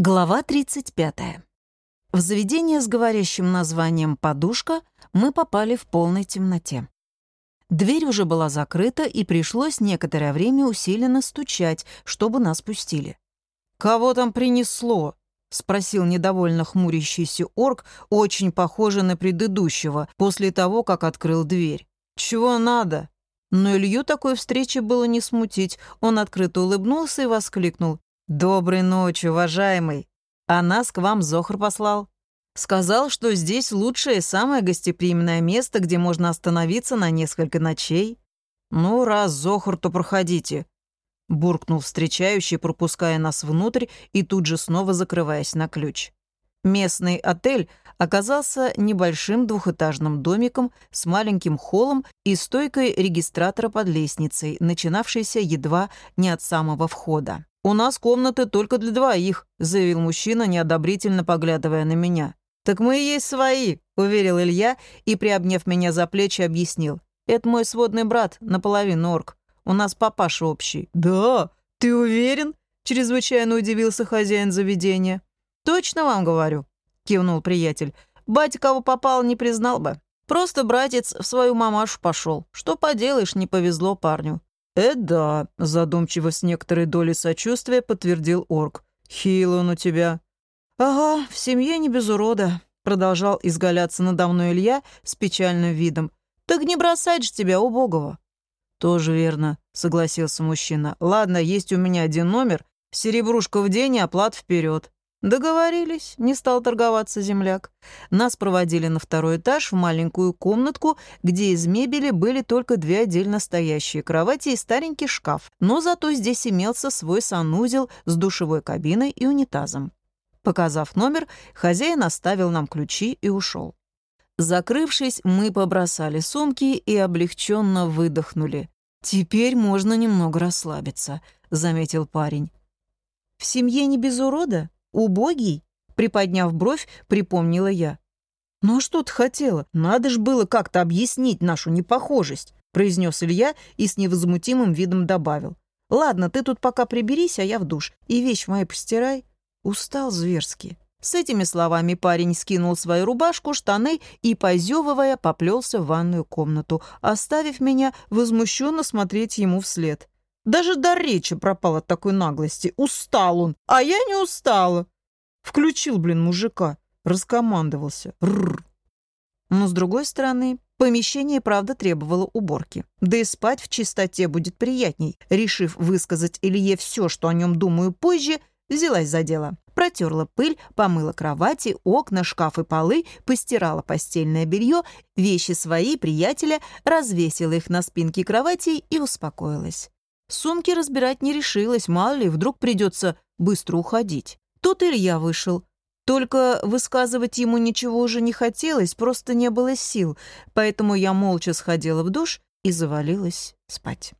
Глава 35. В заведение с говорящим названием «Подушка» мы попали в полной темноте. Дверь уже была закрыта, и пришлось некоторое время усиленно стучать, чтобы нас пустили. «Кого там принесло?» — спросил недовольно хмурящийся орк, очень похожий на предыдущего, после того, как открыл дверь. «Чего надо?» Но Илью такой встречи было не смутить. Он открыто улыбнулся и воскликнул. «Доброй ночи, уважаемый. А нас к вам Зохр послал. Сказал, что здесь лучшее и самое гостеприимное место, где можно остановиться на несколько ночей. Ну, раз Зохр, то проходите». Буркнул встречающий, пропуская нас внутрь и тут же снова закрываясь на ключ. Местный отель оказался небольшим двухэтажным домиком с маленьким холлом и стойкой регистратора под лестницей, начинавшейся едва не от самого входа. «У нас комнаты только для двоих», — заявил мужчина, неодобрительно поглядывая на меня. «Так мы и есть свои», — уверил Илья и, приобняв меня за плечи, объяснил. «Это мой сводный брат, наполовину орк. У нас папаша общий». «Да? Ты уверен?» — чрезвычайно удивился хозяин заведения. «Точно вам говорю», — кивнул приятель. «Батя кого попал, не признал бы. Просто братец в свою мамашу пошел. Что поделаешь, не повезло парню. «Э, да», — задумчиво с некоторой долей сочувствия подтвердил орк. «Хил он у тебя». «Ага, в семье не без урода», — продолжал изгаляться надо мной Илья с печальным видом. «Так не бросать же тебя, убогого». «Тоже верно», — согласился мужчина. «Ладно, есть у меня один номер. Серебрушка в день и оплат вперед. «Договорились», — не стал торговаться земляк. Нас проводили на второй этаж в маленькую комнатку, где из мебели были только две отдельно стоящие кровати и старенький шкаф, но зато здесь имелся свой санузел с душевой кабиной и унитазом. Показав номер, хозяин оставил нам ключи и ушел. Закрывшись, мы побросали сумки и облегченно выдохнули. «Теперь можно немного расслабиться», — заметил парень. «В семье не без урода?» «Убогий?» — приподняв бровь, припомнила я. «Ну а что ты хотела? Надо ж было как-то объяснить нашу непохожесть», — произнес Илья и с невозмутимым видом добавил. «Ладно, ты тут пока приберись, а я в душ. И вещь моя постирай». Устал зверски. С этими словами парень скинул свою рубашку, штаны и, позевывая, поплелся в ванную комнату, оставив меня возмущенно смотреть ему вслед. Даже до речи пропал от такой наглости. Устал он, а я не устала. Включил, блин, мужика. Раскомандовался. Рррр. Но, с другой стороны, помещение, правда, требовало уборки. Да и спать в чистоте будет приятней. Решив высказать Илье все, что о нем думаю позже, взялась за дело. Протерла пыль, помыла кровати, окна, шкаф и полы, постирала постельное белье, вещи свои, приятеля, развесила их на спинке кровати и успокоилась. Сумки разбирать не решилась, мало ли, вдруг придется быстро уходить. Тут Илья вышел. Только высказывать ему ничего уже не хотелось, просто не было сил, поэтому я молча сходила в душ и завалилась спать.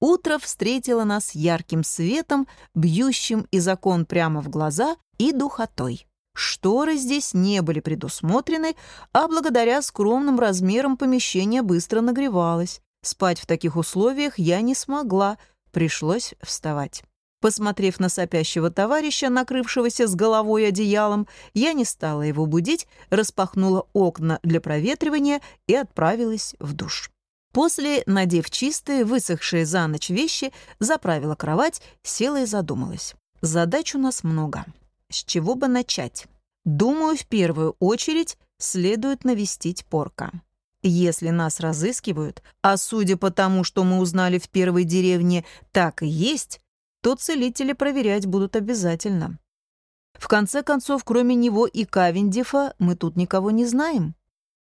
Утро встретило нас ярким светом, бьющим из окон прямо в глаза и духотой. Шторы здесь не были предусмотрены, а благодаря скромным размерам помещение быстро нагревалось. Спать в таких условиях я не смогла, пришлось вставать. Посмотрев на сопящего товарища, накрывшегося с головой одеялом, я не стала его будить, распахнула окна для проветривания и отправилась в душ. После, надев чистые, высохшие за ночь вещи, заправила кровать, села и задумалась. Задач у нас много. С чего бы начать? Думаю, в первую очередь следует навестить порка. Если нас разыскивают, а судя по тому, что мы узнали в первой деревне, так и есть, то целители проверять будут обязательно. В конце концов, кроме него и Кавендифа, мы тут никого не знаем.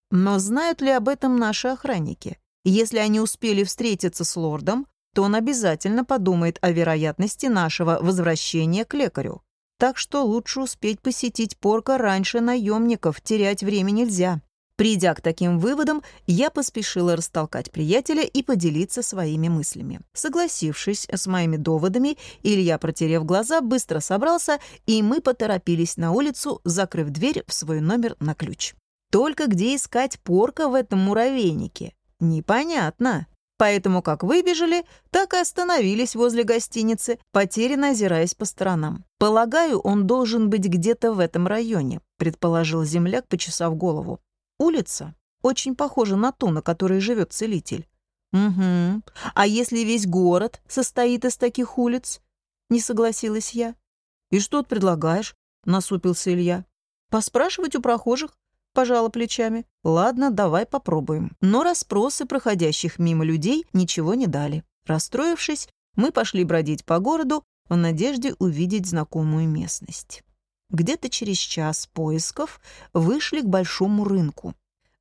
Но знают ли об этом наши охранники? Если они успели встретиться с лордом, то он обязательно подумает о вероятности нашего возвращения к лекарю. Так что лучше успеть посетить порка раньше наемников, терять время нельзя. Придя к таким выводам, я поспешила растолкать приятеля и поделиться своими мыслями. Согласившись с моими доводами, Илья, протерев глаза, быстро собрался, и мы поторопились на улицу, закрыв дверь в свой номер на ключ. Только где искать порка в этом муравейнике? Непонятно. Поэтому как выбежали, так и остановились возле гостиницы, потерянно озираясь по сторонам. «Полагаю, он должен быть где-то в этом районе», предположил земляк, почесав голову. «Улица очень похожа на ту, на которой живет целитель». «Угу. А если весь город состоит из таких улиц?» Не согласилась я. «И что ты предлагаешь?» насупился Илья. «Поспрашивать у прохожих?» пожала плечами. «Ладно, давай попробуем». Но расспросы проходящих мимо людей ничего не дали. Расстроившись, мы пошли бродить по городу в надежде увидеть знакомую местность. Где-то через час поисков вышли к большому рынку.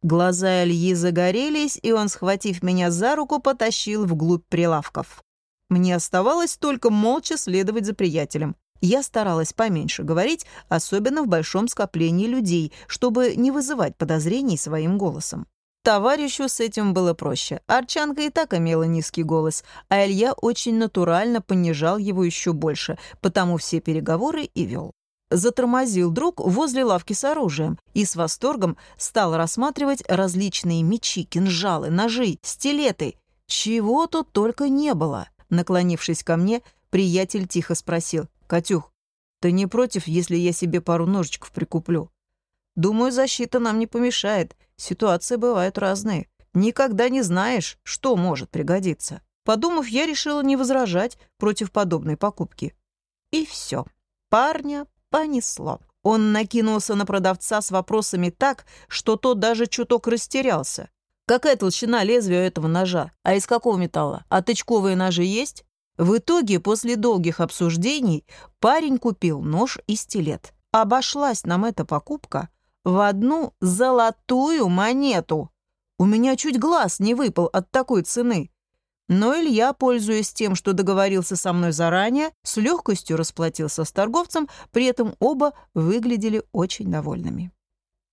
Глаза Ильи загорелись, и он, схватив меня за руку, потащил вглубь прилавков. Мне оставалось только молча следовать за приятелем. Я старалась поменьше говорить, особенно в большом скоплении людей, чтобы не вызывать подозрений своим голосом. Товарищу с этим было проще. Арчанка и так имела низкий голос, а Илья очень натурально понижал его еще больше, потому все переговоры и вел. Затормозил друг возле лавки с оружием и с восторгом стал рассматривать различные мечи, кинжалы, ножи, стилеты. Чего тут только не было. Наклонившись ко мне, приятель тихо спросил. «Катюх, ты не против, если я себе пару ножичков прикуплю?» «Думаю, защита нам не помешает. Ситуации бывают разные. Никогда не знаешь, что может пригодиться». Подумав, я решила не возражать против подобной покупки. И все. Парня понесло. Он накинулся на продавца с вопросами так, что тот даже чуток растерялся. «Какая толщина лезвия этого ножа? А из какого металла? А тычковые ножи есть?» В итоге, после долгих обсуждений, парень купил нож и стилет. Обошлась нам эта покупка в одну золотую монету. У меня чуть глаз не выпал от такой цены. Но Илья, пользуясь тем, что договорился со мной заранее, с легкостью расплатился с торговцем, при этом оба выглядели очень довольными.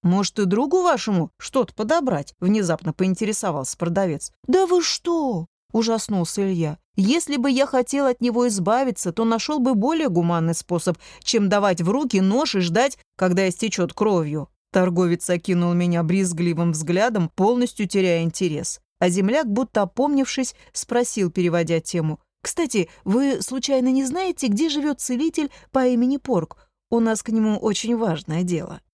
«Может, и другу вашему что-то подобрать?» — внезапно поинтересовался продавец. «Да вы что?» — ужаснулся Илья. Если бы я хотел от него избавиться, то нашел бы более гуманный способ, чем давать в руки нож и ждать, когда истечет кровью. Торговец окинул меня брезгливым взглядом, полностью теряя интерес. А земляк, будто опомнившись, спросил, переводя тему. «Кстати, вы случайно не знаете, где живет целитель по имени Порк? У нас к нему очень важное дело».